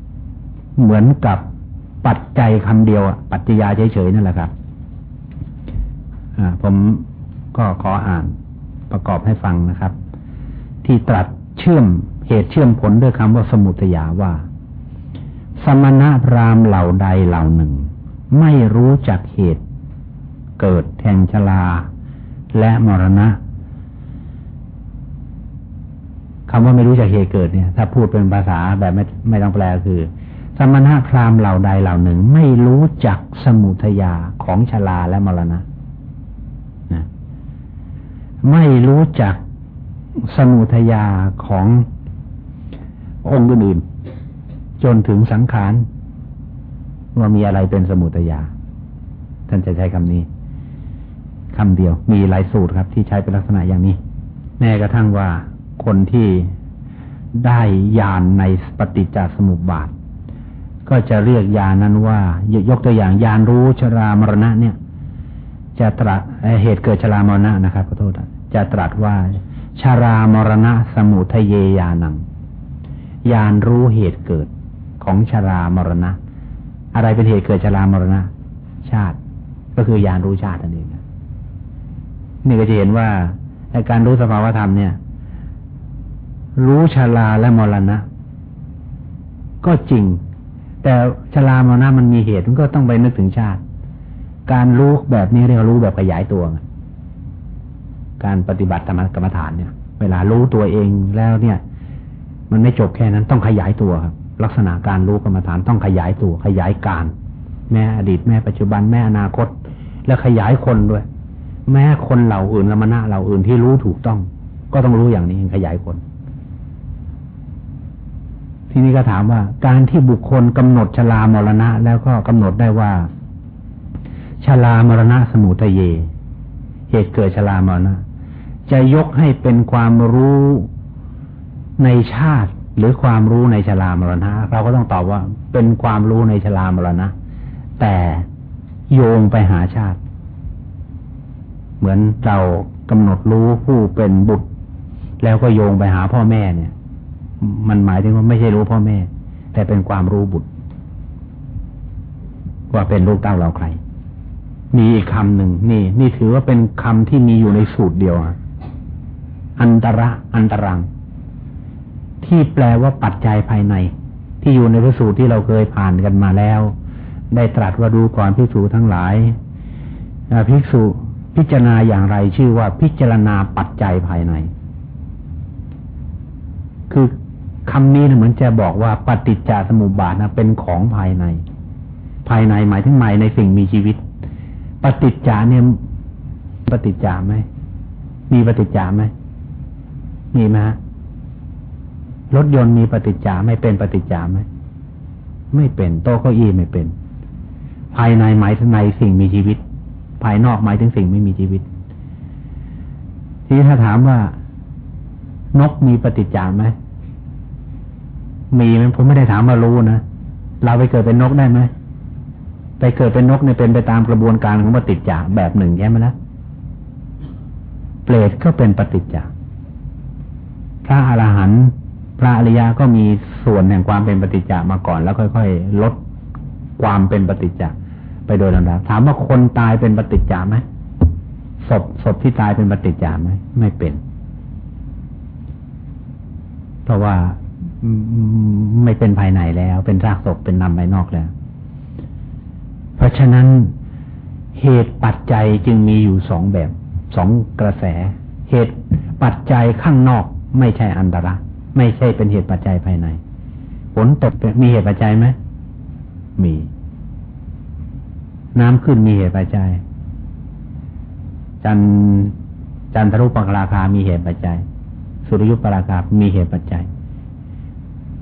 ๆเหมือนกับปัจจัยคำเดียวปัจจยาเฉยๆนั่นแหละครับผมก็ขออ่านประกอบให้ฟังนะครับ ที่ตรัสเชื่อมเหตุเชื่อมผลด้วยคำว่าสมุทยาว่า สมณะพรามเหล่าใดเหล่าหนึ่ง ไม่รู้จักเหตุ เกิดแห่งชลา และมรณะคำว่าไม่รู้จักเหตุเกิดเนี่ย ถ้าพูดเป็นภาษาแบบไม่ไม่ต้องแปลคือ สมณะพรามเหล่าใดเหล่าหนึ่ง ไม่รู้จักสมุทยาของชลาและมรณะไม่รู้จักสมุทยาขององค์อื่น จนถึงสังขารว่ามีอะไรเป็นสมุทยา ท่านจะใช้คำนี้คำเดียว มีหลายสูตรครับ ที่ใช้เป็นลักษณะอย่างนี้ แม้กระทั่งว่าคนที่ได้ยานในปฏิจจสมุปบาท ก็จะเรียกยานั้นว่า ยกตัวอย่างยานรู้ชรามรณะเนี่ย จะตรัสเหตุเกิดชรามรณะนะครับขอโทษจะตรัสว่าชรามรณะสมุทเยยานังยานรู้เหตุเกิด ของชารามรณะ อะไรเป็นเหตุเกิดชารามรณะ ชาติ ก็คือยานรู้ชาตินั่นเองนี่ก็จะเห็นว่าในการรู้สภาวธรรมเนี่ย รู้ชาลาและมรณะ ก็จริง แต่ชรามรณะมันมีเหตุมันก็ต้องไปนึกถึงชาติ การรู้แบบนี้เรียกรู้แบบขยายตัว การปฏิบัติธรรมกรรมฐานเนี่ย เวลารู้ตัวเองแล้วเนี่ย มันไม่จบแค่นั้นต้องขยายตัวครับ ลักษณะการรู้กรรมฐานต้องขยายตัวขยายการ แม่อดีตแม่ปัจจุบันแม่อนาคต แล้วขยายคนด้วย แม้คนเหล่าอื่นละมณะเหล่าอื่นที่รู้ถูกต้อง ก็ต้องรู้อย่างนี้ขยายคน ทีนี้ก็ถามว่า การที่บุคคลกำหนดชรามรณะ แล้วก็กำหนดได้ว่าชลามรณะสมุทเย เหตุเกิดชลามรณะจะยกให้เป็นความรู้ในชาติ หรือความรู้ในชลามรณะ เราก็ต้องตอบว่าเป็นความรู้ในชลามรณะ แต่โยงไปหาชาติ เหมือนเรากำหนดรู้ผู้เป็นบุตร แล้วก็โยงไปหาพ่อแม่เนี่ย มันหมายถึงว่าไม่ใช่รู้พ่อแม่ แต่เป็นความรู้บุตร ว่าเป็นลูกเต้าเราใคร มีอีกคำหนึ่งนี่ นี่ถือว่าเป็นคำที่มีอยู่ในสูตรเดียวอันตระอันตรัง ที่แปลว่าปัจจัยภายใน ที่อยู่ในพระสูตรที่เราเคยผ่านกันมาแล้ว ได้ตรัสว่าดูก่อนพิสูจทั้งหลายภิกษุพิจารณาอย่างไรชื่อว่าพิจารณาปัจจัยภายใน คือคำนี้นะเหมือนจะบอกว่าปฏิจจสมุปบาทนะเป็นของภายใน ภายในหมายถึงหมายในสิ่งมีชีวิต ปฏิจจาเนี่ยปฏิจจาไหมมีปฏิจจาไหมมีไหม รถยนต์มีปฏิจจาไม่เป็นปฏิจจาไหมไม่เป็นโต๊ะเก้าอี้ไม่เป็น ภายในหมายถึงในสิ่งมีชีวิต ภายนอกหมายถึงสิ่งไม่มีชีวิต ทีนี้ถ้าถามว่านกมีปฏิจจาไหมมีไหมผมไม่ได้ถามมารู้นะเราไปเกิดเป็นนกได้ไหมไปเกิดเป็นนกเนี่ยเป็นไปตามกระบวนการของปฏิจจาแบบหนึ่งใช่ไหมล่ะเปรตก็เป็นปฏิจจาพระอรหันต์ พระอริยะก็มีส่วนแห่งความเป็นปฏิจจามาก่อน แล้วค่อยๆลดความเป็นปฏิจจาไปโดยลำดับถามว่าคนตายเป็นปฏิจจาไหมศพศพที่ตายเป็นปฏิจจาไหมไม่เป็น เพราะว่าไม่เป็นภายในแล้ว เป็นรากศพเป็นนำภายนอกแล้ว เพราะฉะนั้นเหตุปัจจัยจึงมีอยู่สองแบบสองกระแส เหตุปัจจัยข้างนอกไม่ใช่อันตราย ไม่ใช่เป็นเหตุปัจจัยภายในฝนตกมีเหตุปัจจัยไหมมี น้ำขึ้นมีเหตุปัจจัย จันจันทรุปราคา มีเหตุปัจจัย สุริยุปราคา มีเหตุปัจจัย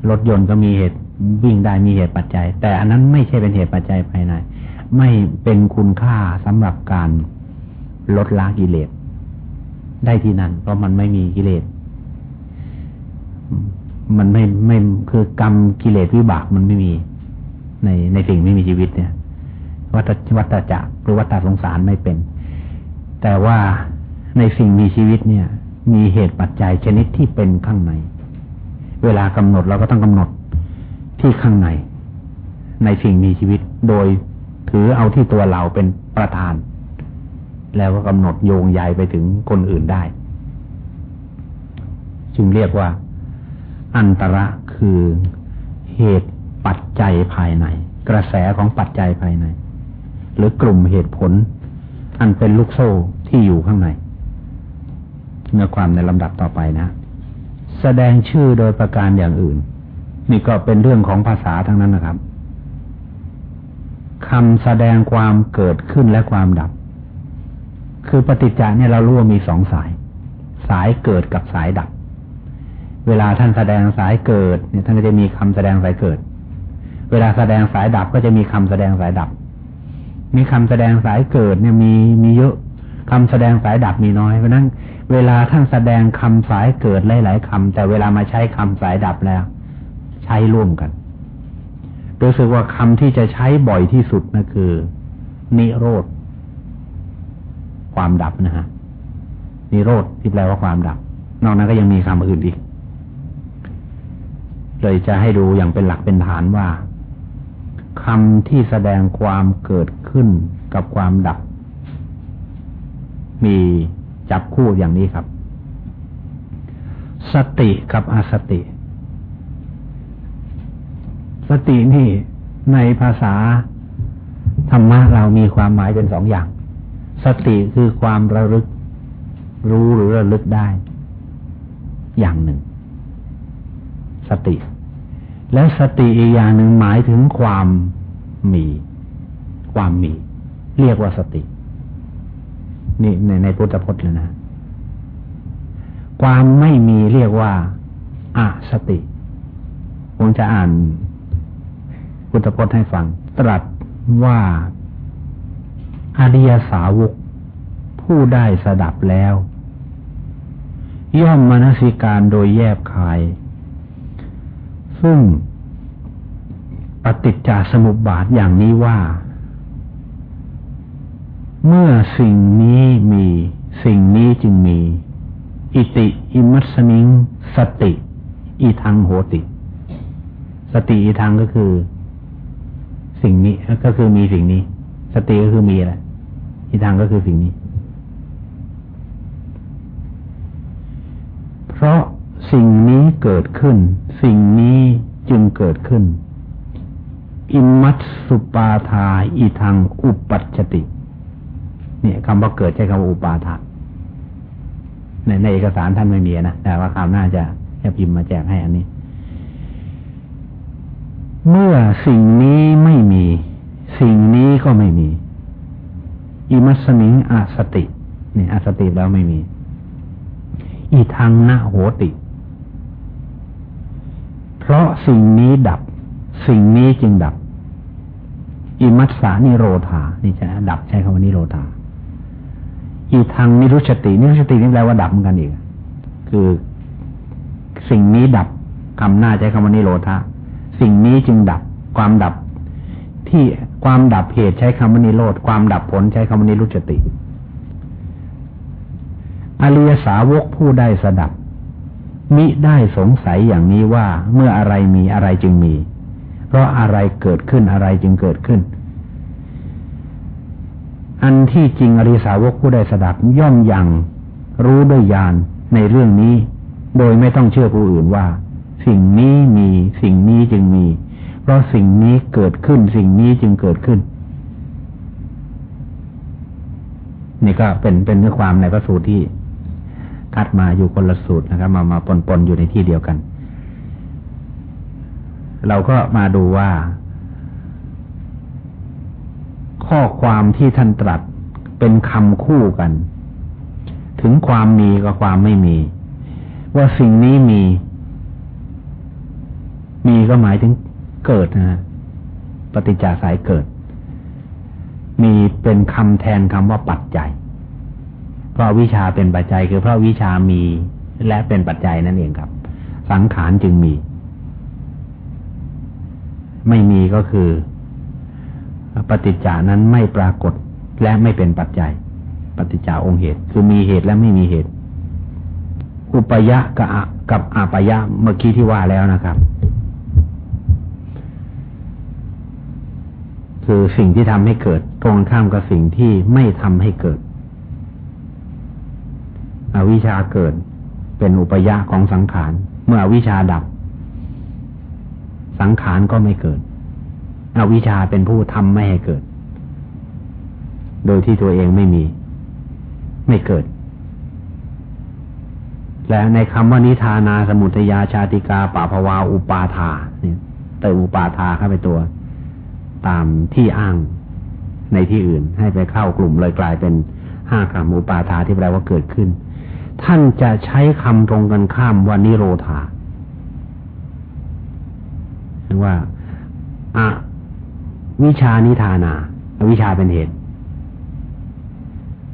รถยนต์ก็มีเหตุวิ่งได้มีเหตุปัจจัย แต่อันนั้นไม่ใช่เป็นเหตุปัจจัยภายใน ไม่เป็นคุณค่าสำหรับการลดละกิเลส ได้ที่นั่นเพราะมันไม่มีกิเลส มันไม่ไม่คือกรรมกิเลสวิบากมันไม่มี ในในสิ่งไม่มีชีวิตเนี่ย วัฏวัฏจักรหรือวัฏสงสารไม่เป็น แต่ว่าในสิ่งมีชีวิตเนี่ย มีเหตุปัจจัยชนิดที่เป็นข้างใน เวลากำหนดเราก็ต้องกำหนดที่ข้างใน ในสิ่งมีชีวิตโดยถือเอาที่ตัวเราเป็นประธาน แล้วก็กำหนดโยงใยไปถึงคนอื่นได้ จึงเรียกว่า อันตระคือเหตุปัจจัยภายใน กระแสของปัจจัยภายใน หรือกลุ่มเหตุผล อันเป็นลูกโซ่ที่อยู่ข้างในเนื้อความในลำดับต่อไปนะ แสดงชื่อโดยประการอย่างอื่น นี่ก็เป็นเรื่องของภาษาทั้งนั้นนะครับคำแสดงความเกิดขึ้นและความดับ คือปฏิจจาเนี่ยเรารู้ว่ามีสองสาย สายเกิดกับสายดับ เวลาท่านแสดงสายเกิดเนี่ยท่านก็จะมีคำแสดงสายเกิด เวลาแสดงสายดับก็จะมีคำแสดงสายดับ มีคำแสดงสายเกิดเนี่ยมีมีเยอะคำแสดงสายดับมีน้อยเพราะนั้นเวลาท่านแสดงคำสายเกิดหลายๆคำแต่เวลามาใช้คำสายดับแล้ว ใช้ร่วมกันรู้สึกว่าคำที่จะใช้บ่อยที่สุดนะคือ นิโรธ ความดับนะฮะนิโรธที่แปลว่าความดับ นอกนั้นก็ยังมีคำอื่นอีก เลยจะให้ดูอย่างเป็นหลักเป็นฐานว่าคำที่แสดงความเกิดขึ้นกับความดับ มีจับคู่อย่างนี้ครับ สติกับอสติ สตินี่ในภาษาธรรมะเรามีความหมายเป็นสองอย่าง สติคือความระลึก รู้หรือระลึกได้ อย่างหนึ่ง สติ และสติอีกอย่างหนึ่งหมายถึงความมี ความมี เรียกว่าสติ นี่ในในพุทธพจน์เลยนะ ความไม่มีเรียกว่าอาสติ ผมจะอ่านพุทธพจน์ให้ฟัง ตรัสว่าอริยสาวก ผู้ได้สดับแล้ว ย่อมมนสิการโดยแยบคาย ซึ่งปฏิจจสมุปบาทอย่างนี้ว่า เมื่อสิ่งนี้มี สิ่งนี้จึงมี อิติ อิมัสมิง สติ อีทังโหติ สติอีทังก็คือ สิ่งนี้ก็คือมีสิ่งนี้ สติก็คือมีอะไรทิฏฐังก็คือสิ่งนี้ เพราะ สิ่งนี้เกิดขึ้น สิ่งนี้จึงเกิดขึ้น อิมัตสุปาทาอีทางอุปัชติ เนี่ยคำว่าเกิดใช้คำว่าอุปาทาในในเอกสารท่านไม่มีนะ แต่ว่าคำน่าจะจะพิมพ์มาแจกให้อันนี้ เมื่อสิ่งนี้ไม่มี สิ่งนี้ก็ไม่มี อิมัสมิงอาสติ เนี่ยอาสติแล้วไม่มี อีทางนาโหติ เพราะสิ่งนี้ดับ สิ่งนี้จึงดับ อิมัสสานิโรธา นี่จะดับใช้คำว่านิโรธา อีทางนิรุชติ นิรุชตินี่แปลว่าดับเหมือนกันอีก คือสิ่งนี้ดับคำหน้าใช้คำว่านิโรธา สิ่งนี้จึงดับ ความดับที่ความดับเหตุใช้คำว่านิโรธ ความดับผลใช้คำว่านิรุจติ อริยสาวกผู้ได้สดับ มิได้สงสัยอย่างนี้ว่าเมื่ออะไรมีอะไรจึงมี เพราะอะไรเกิดขึ้นอะไรจึงเกิดขึ้น อันที่จริงอริสาวกผู้ได้สดับย่อมยังรู้ด้วยญาณในเรื่องนี้ โดยไม่ต้องเชื่อผู้อื่นว่า สิ่งนี้มีสิ่งนี้จึงมี เพราะสิ่งนี้เกิดขึ้น สิ่งนี้จึงเกิดขึ้น นี่ก็เป็นเป็นเนื้อความในพระสูตรที่ คัดมาอยู่คนละสูตรนะครับ มามาปนปนอยู่ในที่เดียวกัน เราก็มาดูว่า ข้อความที่ท่านตรัสเป็นคำคู่กัน ถึงความมีกับความไม่มี ว่าสิ่งนี้มี มีก็หมายถึงเกิดนะปฏิจจาสายเกิด มีเป็นคำแทนคำว่าปัจจัย ราะวิชาเป็นปัจจัย คือเพราะวิชามีและเป็นปัจจัยนั่นเองครับ สังขารจึงมี ไม่มีก็คือปฏิจจานั้นไม่ปรากฏและไม่เป็นปัจจัย ปฏิจจาองค์เหตุ คือมีเหตุและไม่มีเหตุ อุปยะกับกับอาปยะเมื่อกี้ที่ว่าแล้วนะครับ คือสิ่งที่ทำให้เกิด ตรงข้ามกับสิ่งที่ไม่ทำให้เกิด อวิชชาเกิด เป็นอุปยะของสังขาร เมื่ออวิชชาดับ สังขารก็ไม่เกิด อวิชชาเป็นผู้ทำไม่ให้เกิด โดยที่ตัวเองไม่มี ไม่เกิด และในคำว่านิทานาสมุทยาชาติกาปาภวาอุปาทาเนี่ยเติมอุปาทาเข้าไปตัว ตามที่อ้างในที่อื่นให้ไปเข้ากลุ่มเลยกลายเป็นห้าคำอุปาทาที่แปลว่าเกิดขึ้น ท่านจะใช้คำตรงกันข้ามว่านิโรธาคือว่าอะวิชานิทานาอวิชาเป็นเหตุ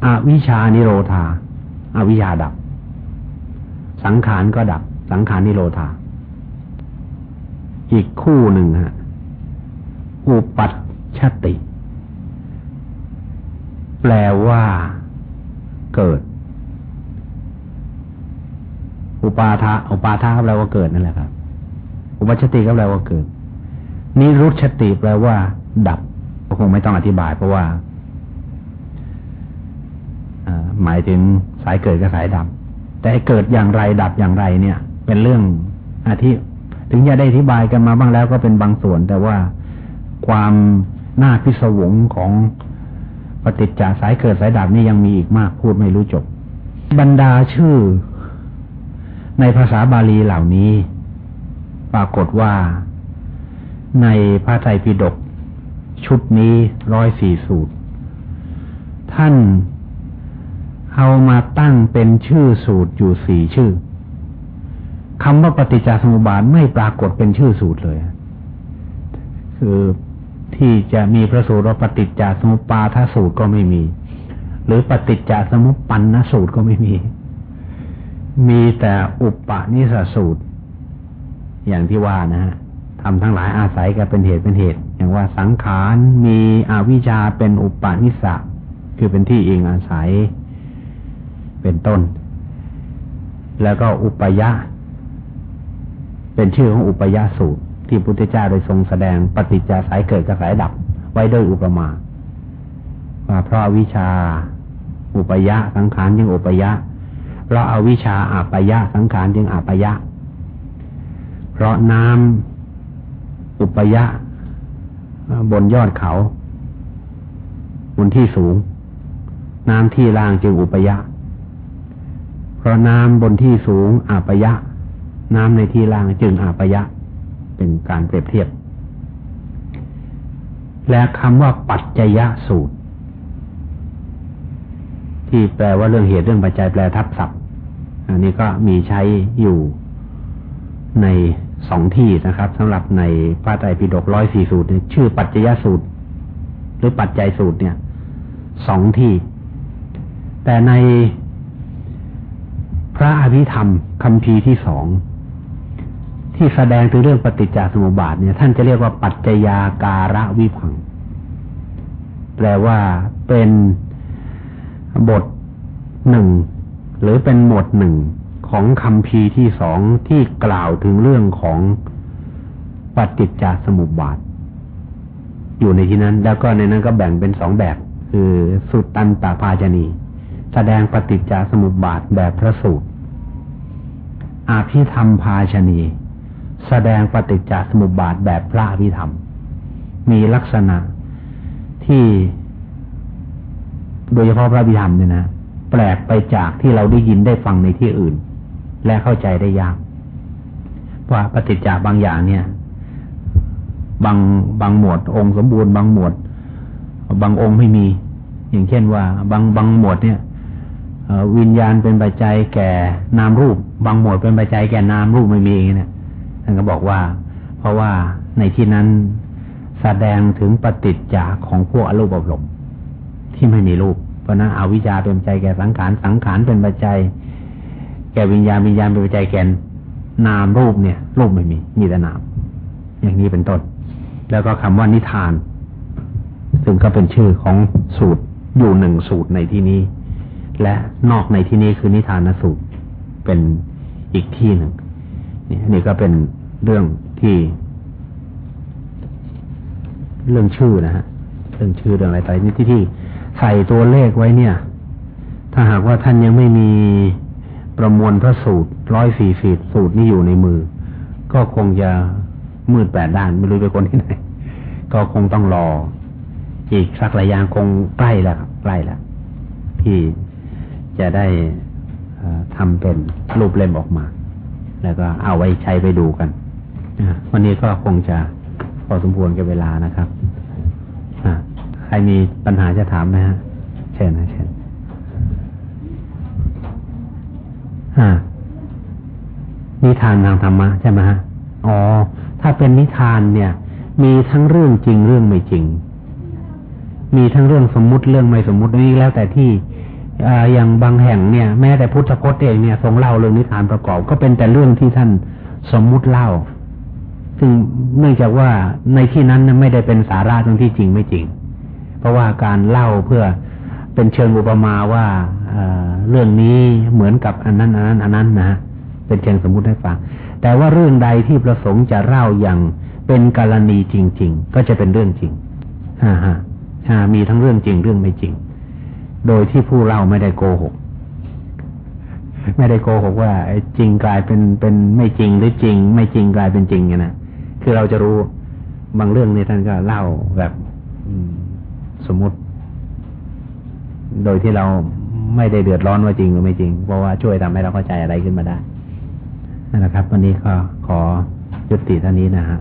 อวิชานิโรธาอวิชาดับ สังขารก็ดับ สังขารนิโรธา อีกคู่หนึ่งฮะ อุปัชชติ แปลว่าเกิด อุปาทะอุปาทะแปลว่าเกิดนั่นแหละครับ อุปชติก็แปลว่าเกิด นิรุชติแปลว่า ดับก็คงไม่ต้องอธิบาย เพราะว่าหมายถึงสายเกิดกับสายดับ แต่เกิดอย่างไรดับอย่างไรเนี่ย เป็นเรื่องอธิถึงจะได้อธิบายกันมาบ้างแล้วก็เป็นบางส่วน แต่ว่าความน่าพิศวงของปฏิจจสายเกิดสายดับนี่ยังมีอีกมากพูดไม่รู้จบ บรรดาชื่อ ในภาษาบาลีเหล่านี้ ปรากฏว่าในพระไตรปิฎกชุดนี้ร้อยสี่สูตร ท่านเอามาตั้งเป็นชื่อสูตรอยู่สี่ชื่อคำว่าปฏิจจสมุปบาทไม่ปรากฏเป็นชื่อสูตรเลย คือที่จะมีพระสูตรว่าปฏิจจสมุปบาทสูตรก็ไม่มี หรือปฏิจจสมุปปันนสูตรก็ไม่มี มีแต่อุปปนิสสูตร อย่างที่ว่านะฮะทำทั้งหลายอาศัยกันเป็นเหตุเป็นเหตุ อย่างว่าสังขารมีอวิชชาเป็นอุปปนิสสะคือเป็นที่เองอาศัยเป็นต้น แล้วก็อุปยะ เป็นชื่อของอุปยะสูตร ที่พุทธเจ้าโดยทรงแสดงปฏิจจสายเกิดกับสายดับไว้ด้วยอุปมาว่าเพราะวิชา อุปยะสังขารยังอุปยะ เพราะอาวิชชาอาปยะสังขารจึงอาปยะ เพราะน้ำอุปยะ บนยอดเขา บนที่สูง น้ำที่ล่างจึงอุปยะ เพราะน้ำบนที่สูงอาปยะ น้ำในที่ล่างจึงอาปยะ เป็นการเปรียบเทียบ และคำว่าปัจจยสูตร ที่แปลว่าเรื่องเหตุเรื่องปัจจัยแปลทับศัพท์ อันนี้ก็มีใช้อยู่ในสองที่นะครับสำหรับในพระไตรปิฎกร้อยสี่สูตรชื่อปัจจยสูตร หรือปัจจัยสูตรเนี่ยสองที่ แต่ในพระอภิธรรมคำพีที่สองที่แสดงถึงเรื่องปฏิจจสมุปบาทเนี่ย ท่านจะเรียกว่าปัจจยาการะวิพัง แปลว่าเป็น บทหนึ่งหรือเป็นหมวดหนึ่งของคำพีที่สองที่กล่าวถึงเรื่องของปฏิจจสมุปบาท อยู่ในที่นั้น แล้วก็ในนั้นก็แบ่งเป็นสองแบบ คือสุตตันตาภาชนี แสดงปฏิจจสมุปบาทแบบพระสูตรอาภิธรรมภาชนี แสดงปฏิจจสมุปบาทแบบพระอภิธรรม มีลักษณะที่ โดยเฉพาะพระบิธรรมเนี่ยนะ แปลกไปจากที่เราได้ยินได้ฟังในที่อื่น และเข้าใจได้ยากว่าปฏิจจาบางอย่างเนี่ย บางบางหมวด องค์สมบูรณ์บางหมวด บางองค์ไม่มี อย่างเช่นว่า บางบางหมวดเนี่ยวิญญาณเป็นปัจจัยแก่นามรูป บางหมวดเป็นปัจจัยแก่นามรูปไม่มีเนี่ยท่านก็บอกว่า เพราะว่าในที่นั้นแสดงถึงปฏิจจาของพวกอรูปอบรม ที่ไม่มีรูป เพราะนั้นอวิชชาเป็นปัจจัยแก่สังขาร สังขารเป็นปัจจัย แก่วิญญาณ วิญญาณเป็นปัจจัยแก่นามรูปเนี่ย รูปไม่มี มีแต่นาม อย่างนี้เป็นต้น แล้วก็คำว่านิทาน ซึ่งก็เป็นชื่อของสูตรอยู่หนึ่งสูตรในที่นี้ และนอกในที่นี้คือนิทานสูตรเป็นอีกที่หนึ่งนี่นี่ก็เป็นเรื่องที่เรื่องชื่อนะฮะ เรื่องชื่อเรื่องอะไรไปนี่ที่ที่ ใส่ตัวเลขไว้เนี่ย ถ้าหากว่าท่านยังไม่มีประมวลพระสูตรร้อยสี่สิบสูตรนี่อยู่ในมือ ก็คงจะมืดแปดด้านไม่รู้ไปคนที่ไหน ก็คงต้องรอ อีกสักระยะคงใกล้แล้วครับใกล้แล้วที่จะได้ทำเป็นรูปเล่มออกมา แล้วก็เอาไว้ใช้ไปดูกันวันนี้ก็คงจะพอสมควรกับเวลานะครับ รมีปัญหาจะถามไหมฮะ เชิญนะเชิญนิทานทางธรรมะใช่ไหมฮะ อ๋อ ถ้าเป็นนิทานเนี่ย มีทั้งเรื่องจริงเรื่องไม่จริง มีทั้งเรื่องสมมุติเรื่องไม่สมมุตินี่แล้วแต่ที่อย่างบางแห่งเนี่ย แม้แต่พุทธพจน์เองเนี่ยทรงเล่าเรื่องนิทานประกอบ ก็เป็นแต่เรื่องที่ท่านสมมุติเล่า ซึ่งเนื่องจากว่าในที่นั้นไม่ได้เป็นสาระตรงที่จริงไม่จริง ราะว่าการเล่าเพื่อเป็นเชิงอุปมาว่าเรื่องนี้เหมือนกับอันนั้นอันนั้นอันนั้นนะเป็นเชิงสมมุติให้ฟังแต่ว่าเรื่องใดที่ประสงค์จะเล่าอย่างเป็นกรณีจริง ๆ ก็จะเป็นเรื่องจริงฮ่าฮ่ามีทั้งเรื่องจริงเรื่องไม่จริง โดยที่ผู้เล่าไม่ได้โกหก ไม่ได้โกหกว่าจริงกลายเป็นเป็นไม่จริงหรือจริง ไม่จริงกลายเป็นจริงไงนะคือเราจะรู้บางเรื่องนี่ท่านก็เล่าแบบ สมมติ โดยที่เราไม่ได้เดือดร้อนว่าจริงหรือไม่จริง เพราะว่าช่วยทำให้เราเข้าใจอะไรขึ้นมาได้นั่นแหละครับ วันนี้ก็ขอยุติเท่านี้นะฮะ